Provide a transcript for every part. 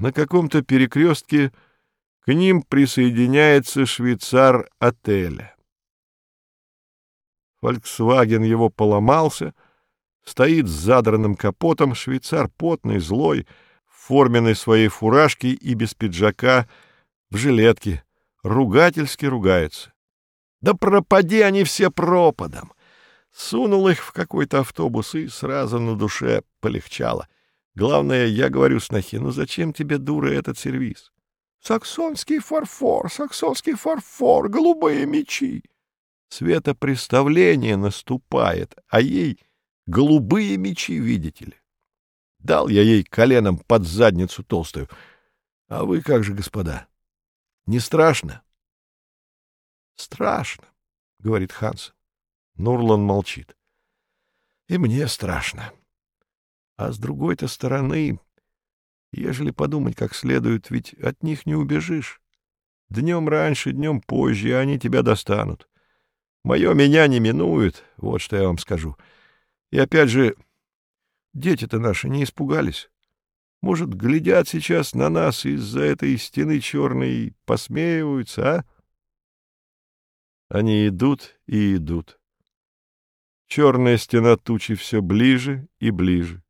На каком-то перекрестке к ним присоединяется швейцар отеля. Фольксваген его поломался, стоит с задранным капотом, швейцар потный, злой, в форменной своей фуражке и без пиджака, в жилетке, ругательски ругается. Да пропади они все пропадом! Сунул их в какой-то автобус, и сразу на душе полегчало. Главное, я говорю снохе, ну зачем тебе, дура, этот сервиз? Саксонский фарфор, саксонский фарфор, голубые мечи. Светопреставление наступает, а ей голубые мечи, видите ли. Дал я ей коленом под задницу толстую. А вы как же, господа? Не страшно? Страшно, — говорит Хансен. Нурлан молчит. И мне страшно. А с другой-то стороны, ежели подумать как следует, ведь от них не убежишь. Днем раньше, днем позже они тебя достанут. Мое меня не минует, вот что я вам скажу. И опять же, дети-то наши не испугались. Может, глядят сейчас на нас из-за этой стены черной и посмеиваются, а? Они идут и идут. Черная стена тучи все ближе и ближе.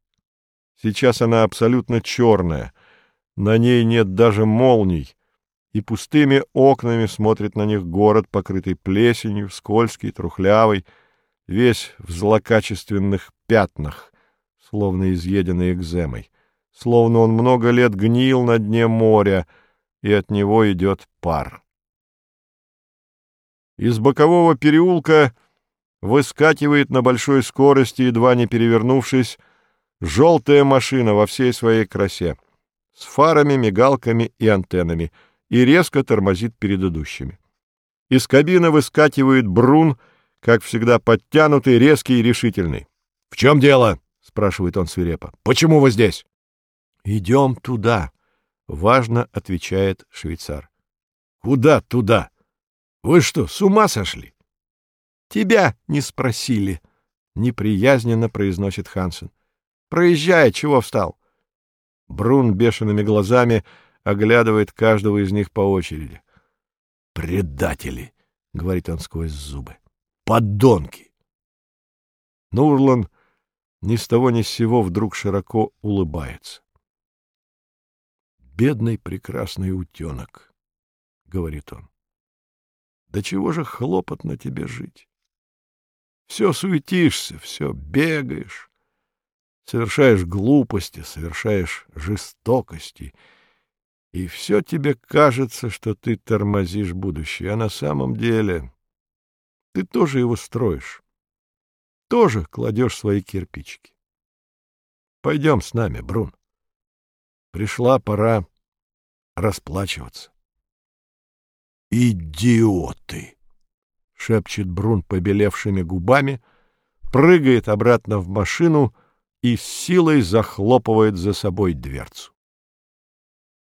Сейчас она абсолютно черная, на ней нет даже молний, и пустыми окнами смотрит на них город, покрытый плесенью, скользкий, трухлявый, весь в злокачественных пятнах, словно изъеденный экземой, словно он много лет гнил на дне моря, и от него идет пар. Из бокового переулка выскакивает на большой скорости, едва не перевернувшись, желтая машина во всей своей красе, с фарами, мигалками и антеннами, и резко тормозит перед идущими. Из кабины выскакивает Брун, как всегда подтянутый, резкий и решительный. — В чем дело? — спрашивает он свирепо. — Почему вы здесь? — Идем туда, — важно отвечает швейцар. — Куда туда? Вы что, с ума сошли? Тебя не спросили, — неприязненно произносит Хансен. Проезжай, чего встал? Брун бешеными глазами оглядывает каждого из них по очереди. «Предатели!» — говорит он сквозь зубы. «Подонки!» Нурлан ни с того ни с сего вдруг широко улыбается. «Бедный прекрасный утенок», — говорит он. «Да чего же хлопотно тебе жить? Все суетишься, все бегаешь, совершаешь глупости, совершаешь жестокости, и все тебе кажется, что ты тормозишь будущее, а на самом деле ты тоже его строишь, тоже кладешь свои кирпичики. Пойдем с нами, Брун. Пришла пора расплачиваться. «Идиоты!» — шепчет Брун побелевшими губами, прыгает обратно в машину и с силой захлопывает за собой дверцу.